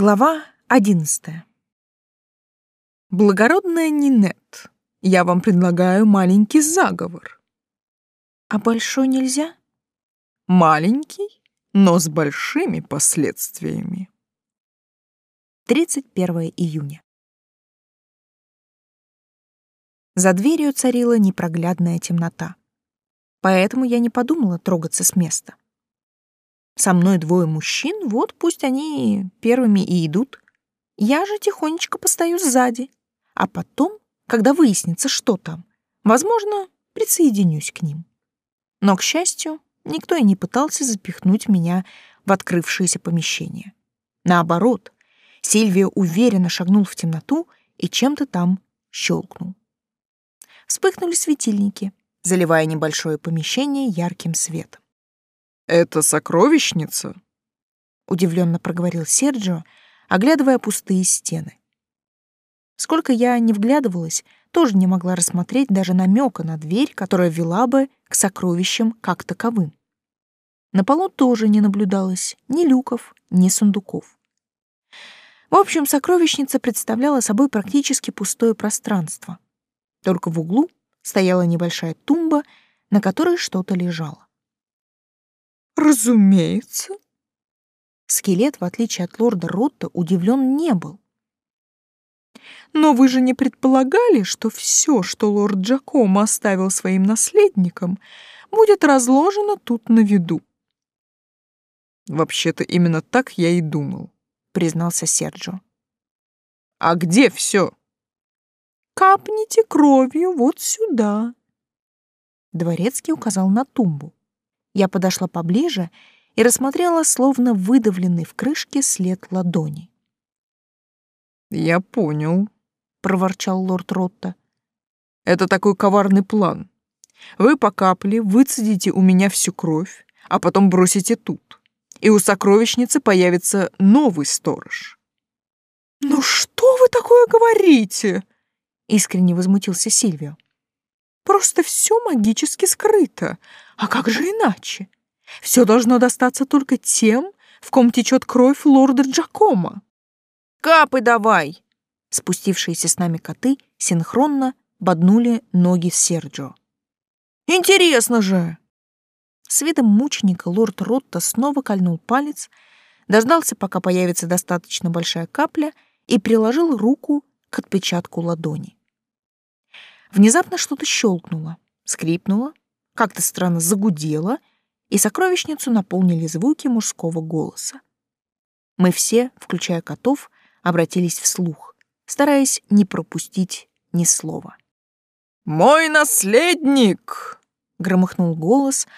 Глава одиннадцатая. Благородная Нинет, я вам предлагаю маленький заговор. А большой нельзя? Маленький, но с большими последствиями. 31 июня. За дверью царила непроглядная темнота. Поэтому я не подумала трогаться с места. Со мной двое мужчин, вот пусть они первыми и идут. Я же тихонечко постою сзади. А потом, когда выяснится, что там, возможно, присоединюсь к ним. Но, к счастью, никто и не пытался запихнуть меня в открывшееся помещение. Наоборот, Сильвия уверенно шагнул в темноту и чем-то там щелкнул. Вспыхнули светильники, заливая небольшое помещение ярким светом. «Это сокровищница?» — удивленно проговорил Серджио, оглядывая пустые стены. Сколько я не вглядывалась, тоже не могла рассмотреть даже намека на дверь, которая вела бы к сокровищам как таковым. На полу тоже не наблюдалось ни люков, ни сундуков. В общем, сокровищница представляла собой практически пустое пространство. Только в углу стояла небольшая тумба, на которой что-то лежало. Разумеется. Скелет, в отличие от лорда Ротта, удивлен не был. Но вы же не предполагали, что все, что лорд Джакомо оставил своим наследникам, будет разложено тут на виду? Вообще-то именно так я и думал, признался Серджо. А где все? Капните кровью вот сюда. Дворецкий указал на тумбу. Я подошла поближе и рассмотрела словно выдавленный в крышке след ладони. «Я понял», — проворчал лорд Ротта. «Это такой коварный план. Вы по капле выцедите у меня всю кровь, а потом бросите тут, и у сокровищницы появится новый сторож». «Ну что вы такое говорите?» — искренне возмутился Сильвио. Просто все магически скрыто. А как же иначе? Все должно достаться только тем, в ком течет кровь лорда Джакома. «Капы давай!» Спустившиеся с нами коты синхронно боднули ноги Серджио. «Интересно же!» С видом мученика лорд Ротта снова кольнул палец, дождался, пока появится достаточно большая капля, и приложил руку к отпечатку ладони. Внезапно что-то щелкнуло, скрипнуло, как-то странно загудело, и сокровищницу наполнили звуки мужского голоса. Мы все, включая котов, обратились вслух, стараясь не пропустить ни слова. «Мой наследник!» — громыхнул голос,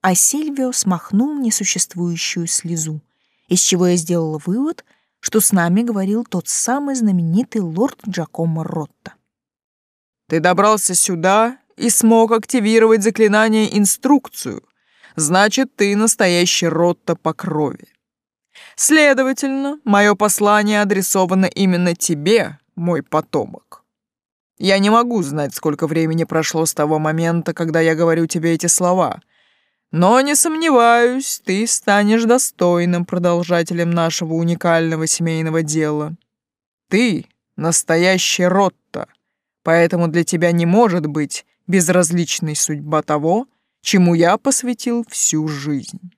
а Сильвио смахнул несуществующую слезу, из чего я сделала вывод, что с нами говорил тот самый знаменитый лорд Джакомо Ротта. Ты добрался сюда и смог активировать заклинание инструкцию. Значит, ты настоящий Ротта по крови. Следовательно, мое послание адресовано именно тебе, мой потомок. Я не могу знать, сколько времени прошло с того момента, когда я говорю тебе эти слова, но не сомневаюсь, ты станешь достойным продолжателем нашего уникального семейного дела. Ты — настоящий Ротта — Поэтому для тебя не может быть безразличной судьба того, чему я посвятил всю жизнь.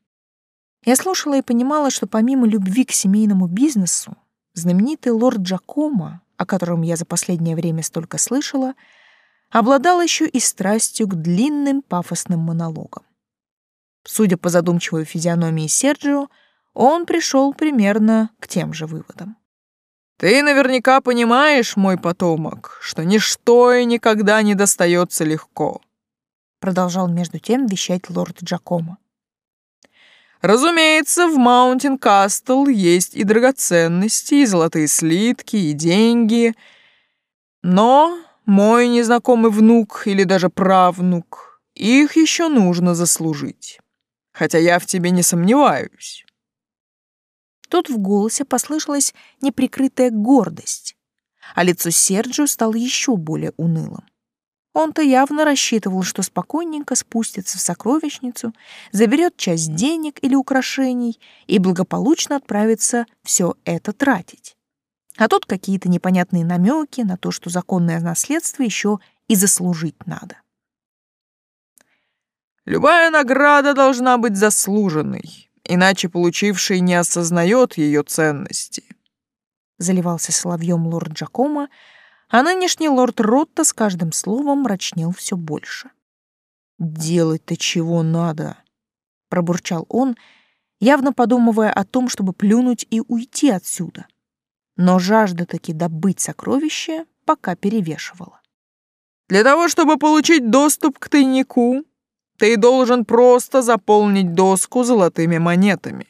Я слушала и понимала, что помимо любви к семейному бизнесу, знаменитый лорд Джакомо, о котором я за последнее время столько слышала, обладал еще и страстью к длинным пафосным монологам. Судя по задумчивой физиономии Серджио, он пришел примерно к тем же выводам. Ты наверняка понимаешь, мой потомок, что ничто и никогда не достается легко. Продолжал между тем вещать лорд Джакомо. Разумеется, в Маунтин Кастл есть и драгоценности, и золотые слитки, и деньги. Но мой незнакомый внук или даже правнук, их еще нужно заслужить. Хотя я в тебе не сомневаюсь. Тут в голосе послышалась неприкрытая гордость, а лицо Серджио стало еще более унылым. Он-то явно рассчитывал, что спокойненько спустится в сокровищницу, заберет часть денег или украшений и благополучно отправится все это тратить. А тут какие-то непонятные намеки на то, что законное наследство еще и заслужить надо. Любая награда должна быть заслуженной, иначе получивший не осознает ее ценности. Заливался соловьем лорд Джакома, а нынешний лорд Ротта с каждым словом мрачнел все больше. «Делать-то чего надо?» — пробурчал он, явно подумывая о том, чтобы плюнуть и уйти отсюда. Но жажда таки добыть сокровище пока перевешивала. «Для того, чтобы получить доступ к тайнику, ты должен просто заполнить доску золотыми монетами».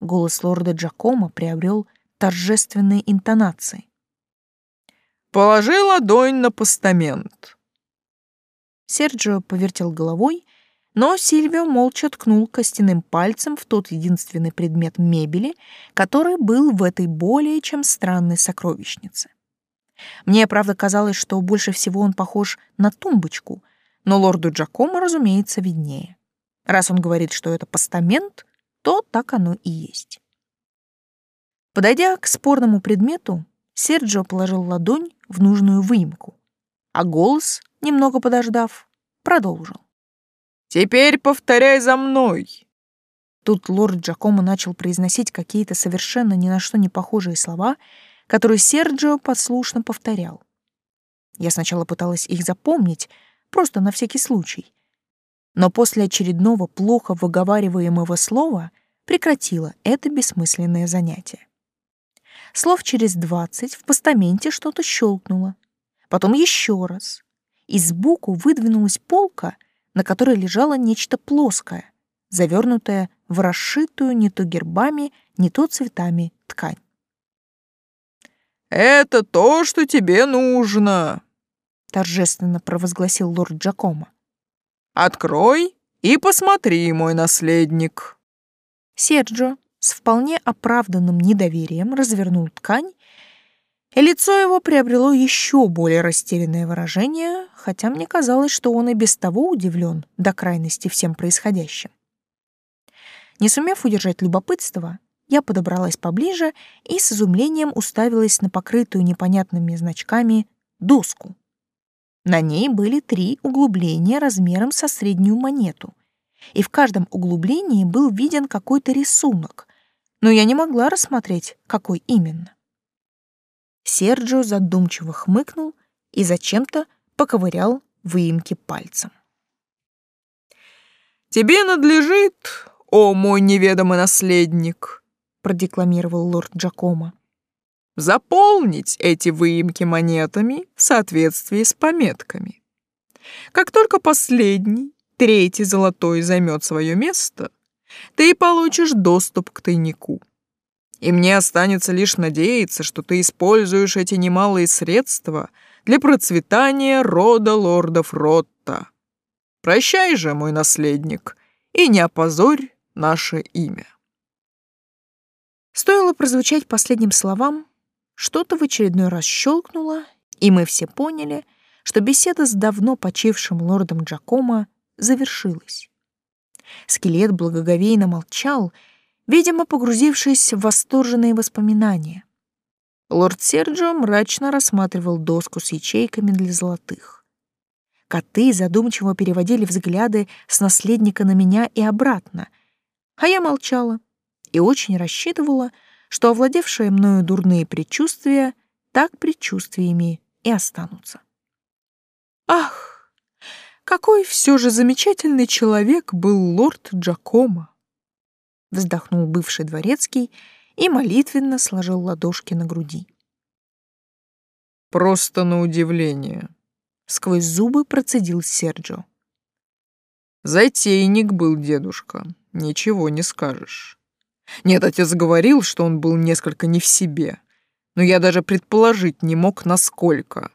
Голос лорда Джакома приобрел торжественные интонации. Положи ладонь на постамент. Серджио повертел головой, но Сильвио молча ткнул костяным пальцем в тот единственный предмет мебели, который был в этой более чем странной сокровищнице. Мне, правда, казалось, что больше всего он похож на тумбочку, но лорду Джакомо, разумеется, виднее. Раз он говорит, что это постамент, то так оно и есть. Подойдя к спорному предмету, Серджио положил ладонь в нужную выемку, а голос, немного подождав, продолжил. «Теперь повторяй за мной!» Тут лорд Джакомо начал произносить какие-то совершенно ни на что не похожие слова, которые Серджио послушно повторял. Я сначала пыталась их запомнить, просто на всякий случай. Но после очередного плохо выговариваемого слова прекратила это бессмысленное занятие. Слов через двадцать в постаменте что-то щелкнуло. Потом еще раз. И сбоку выдвинулась полка, на которой лежало нечто плоское, завернутое в расшитую не то гербами, не то цветами ткань. «Это то, что тебе нужно», — торжественно провозгласил лорд Джакомо. «Открой и посмотри, мой наследник». Серджо, с вполне оправданным недоверием развернул ткань, и лицо его приобрело еще более растерянное выражение, хотя мне казалось, что он и без того удивлен до крайности всем происходящим. Не сумев удержать любопытство, я подобралась поближе и с изумлением уставилась на покрытую непонятными значками доску. На ней были три углубления размером со среднюю монету, и в каждом углублении был виден какой-то рисунок, но я не могла рассмотреть, какой именно. Серджио задумчиво хмыкнул и зачем-то поковырял выемки пальцем. «Тебе надлежит, о мой неведомый наследник», — продекламировал лорд Джакомо, «заполнить эти выемки монетами в соответствии с пометками. Как только последний, третий золотой займет свое место, ты получишь доступ к тайнику. И мне останется лишь надеяться, что ты используешь эти немалые средства для процветания рода лордов Ротта. Прощай же, мой наследник, и не опозорь наше имя. Стоило прозвучать последним словам, что-то в очередной раз щелкнуло, и мы все поняли, что беседа с давно почившим лордом Джакомо завершилась. Скелет благоговейно молчал, видимо, погрузившись в восторженные воспоминания. Лорд Серджио мрачно рассматривал доску с ячейками для золотых. Коты задумчиво переводили взгляды с наследника на меня и обратно, а я молчала и очень рассчитывала, что овладевшие мною дурные предчувствия так предчувствиями и останутся. Ах! Какой все же замечательный человек был лорд Джакомо! Вздохнул бывший дворецкий и молитвенно сложил ладошки на груди. Просто на удивление. Сквозь зубы процедил Серджо. Затейник был дедушка, ничего не скажешь. Нет, отец говорил, что он был несколько не в себе, но я даже предположить не мог, насколько.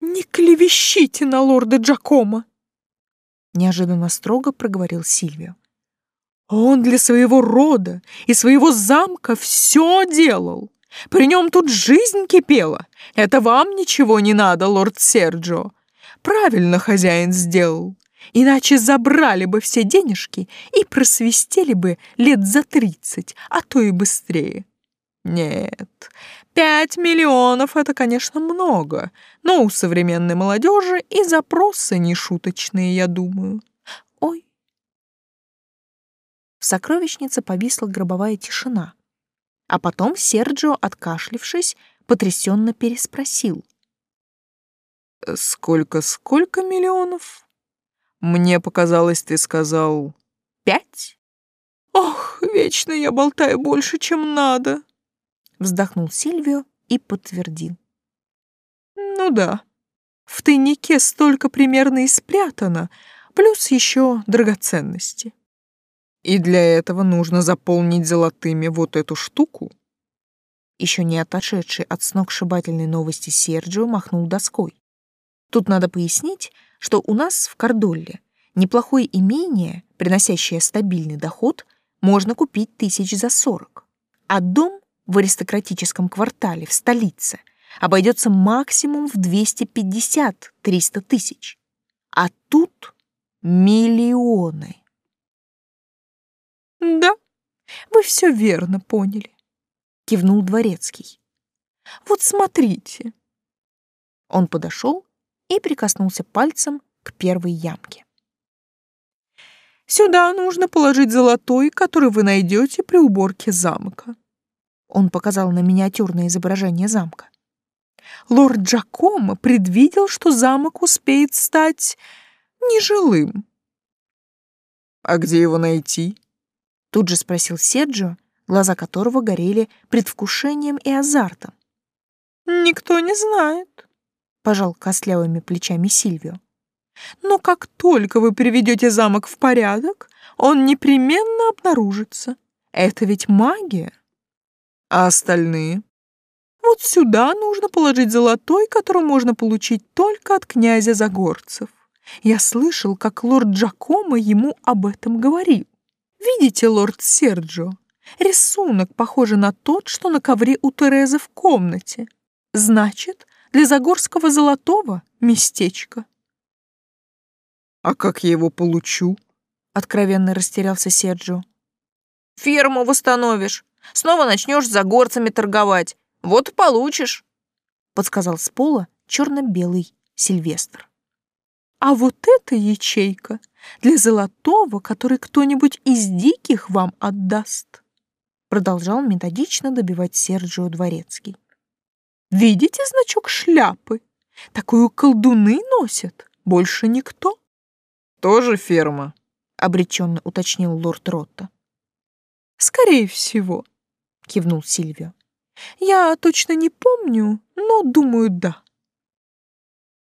«Не клевещите на лорда Джакома!» Неожиданно строго проговорил Сильвио. «Он для своего рода и своего замка все делал. При нем тут жизнь кипела. Это вам ничего не надо, лорд Серджио. правильно хозяин сделал. Иначе забрали бы все денежки и просвистели бы лет за тридцать, а то и быстрее. Нет, пять миллионов — это, конечно, много, но у современной молодежи и запросы нешуточные, я думаю. Ой. В сокровищнице повисла гробовая тишина, а потом Серджио, откашлившись, потрясенно переспросил. «Сколько-сколько миллионов?» Мне показалось, ты сказал пять? Ох, вечно я болтаю больше, чем надо. Вздохнул Сильвио и подтвердил. Ну да, в тайнике столько примерно и спрятано, плюс еще драгоценности. И для этого нужно заполнить золотыми вот эту штуку? Еще не отошедший от сногсшибательной новости Серджио махнул доской. Тут надо пояснить, что у нас в Кордолле неплохое имение, приносящее стабильный доход, можно купить тысяч за сорок. А дом в аристократическом квартале в столице обойдется максимум в 250-300 тысяч. А тут миллионы. «Да, вы все верно поняли», — кивнул Дворецкий. «Вот смотрите». Он подошел и прикоснулся пальцем к первой ямке. «Сюда нужно положить золотой, который вы найдете при уборке замка». Он показал на миниатюрное изображение замка. Лорд Джакомо предвидел, что замок успеет стать нежилым. «А где его найти?» Тут же спросил Серджио, глаза которого горели предвкушением и азартом. «Никто не знает», пожал костлявыми плечами Сильвио. Но как только вы приведете замок в порядок, он непременно обнаружится. Это ведь магия. А остальные? Вот сюда нужно положить золотой, который можно получить только от князя Загорцев. Я слышал, как лорд Джакомо ему об этом говорил. Видите, лорд Серджио, рисунок похожий на тот, что на ковре у Терезы в комнате. Значит, для Загорского золотого местечко. «А как я его получу?» — откровенно растерялся Серджио. «Ферму восстановишь. Снова начнешь с загорцами торговать. Вот и получишь», — подсказал с пола черно-белый Сильвестр. «А вот эта ячейка для золотого, который кто-нибудь из диких вам отдаст», продолжал методично добивать Серджио Дворецкий. Видите значок шляпы? Такую колдуны носят, больше никто. Тоже ферма, обреченно уточнил лорд Ротта. Скорее всего, кивнул Сильвио. Я точно не помню, но думаю, да.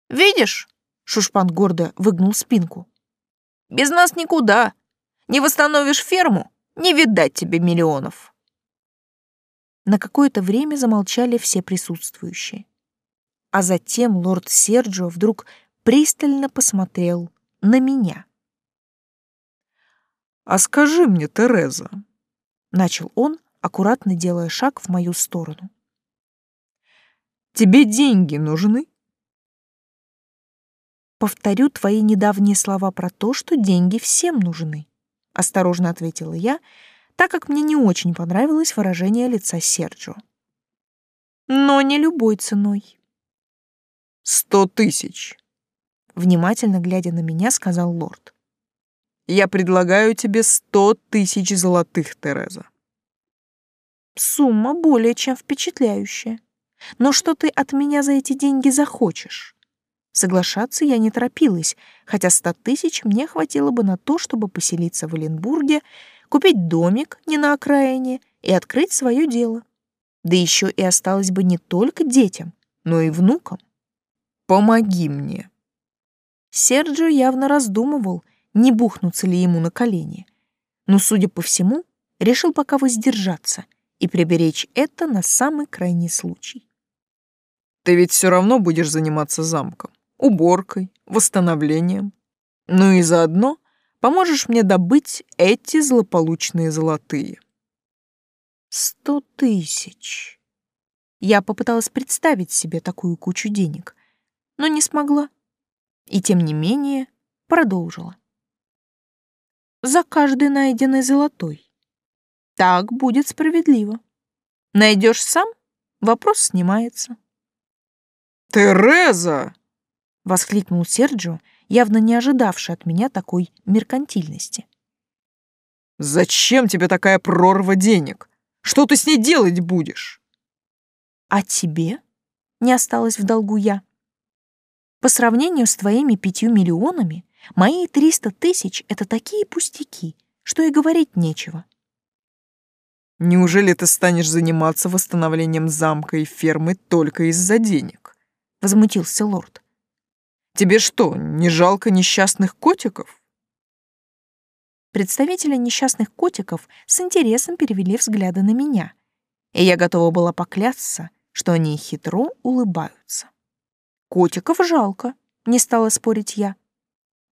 Видишь? Шушпан гордо выгнул спинку. Без нас никуда. Не восстановишь ферму, не видать тебе миллионов. На какое-то время замолчали все присутствующие. А затем лорд Серджио вдруг пристально посмотрел на меня. «А скажи мне, Тереза», — начал он, аккуратно делая шаг в мою сторону. «Тебе деньги нужны?» «Повторю твои недавние слова про то, что деньги всем нужны», — осторожно ответила я, — так как мне не очень понравилось выражение лица Серджио. Но не любой ценой. «Сто тысяч!» Внимательно глядя на меня, сказал лорд. «Я предлагаю тебе сто тысяч золотых, Тереза». Сумма более чем впечатляющая. Но что ты от меня за эти деньги захочешь? Соглашаться я не торопилась, хотя ста тысяч мне хватило бы на то, чтобы поселиться в Оленбурге купить домик не на окраине и открыть свое дело. Да еще и осталось бы не только детям, но и внукам. Помоги мне. Серджио явно раздумывал, не бухнуться ли ему на колени, но, судя по всему, решил пока воздержаться и приберечь это на самый крайний случай. Ты ведь все равно будешь заниматься замком, уборкой, восстановлением. Ну и заодно Поможешь мне добыть эти злополучные золотые?» «Сто тысяч!» Я попыталась представить себе такую кучу денег, но не смогла. И тем не менее продолжила. За каждый найденный золотой. Так будет справедливо. Найдешь сам, вопрос снимается. «Тереза!» — воскликнул Серджио, явно не ожидавший от меня такой меркантильности. «Зачем тебе такая прорва денег? Что ты с ней делать будешь?» «А тебе?» — не осталось в долгу я. «По сравнению с твоими пятью миллионами, мои триста тысяч — это такие пустяки, что и говорить нечего». «Неужели ты станешь заниматься восстановлением замка и фермы только из-за денег?» — возмутился лорд. «Тебе что, не жалко несчастных котиков?» Представители несчастных котиков с интересом перевели взгляды на меня, и я готова была поклясться, что они хитро улыбаются. Котиков жалко, не стала спорить я.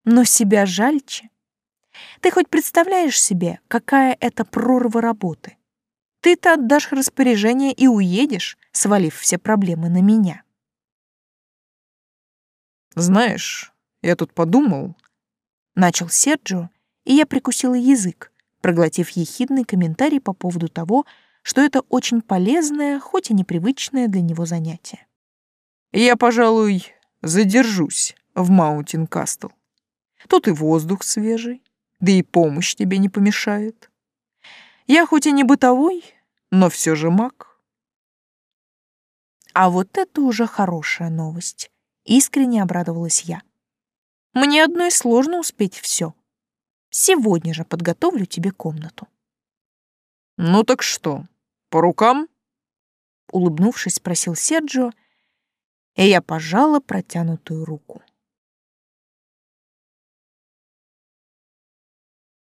Но себя жальче. Ты хоть представляешь себе, какая это прорва работы? Ты-то отдашь распоряжение и уедешь, свалив все проблемы на меня. Знаешь, я тут подумал, начал Серджио, и я прикусила язык, проглотив ехидный комментарий по поводу того, что это очень полезное, хоть и непривычное для него занятие. «Я, пожалуй, задержусь в Маунтин Кастл. Тут и воздух свежий, да и помощь тебе не помешает. Я хоть и не бытовой, но все же маг». А вот это уже хорошая новость. Искренне обрадовалась я. Мне одной сложно успеть все. Сегодня же подготовлю тебе комнату. Ну так что, по рукам? Улыбнувшись, спросил Серджио, и я пожала протянутую руку.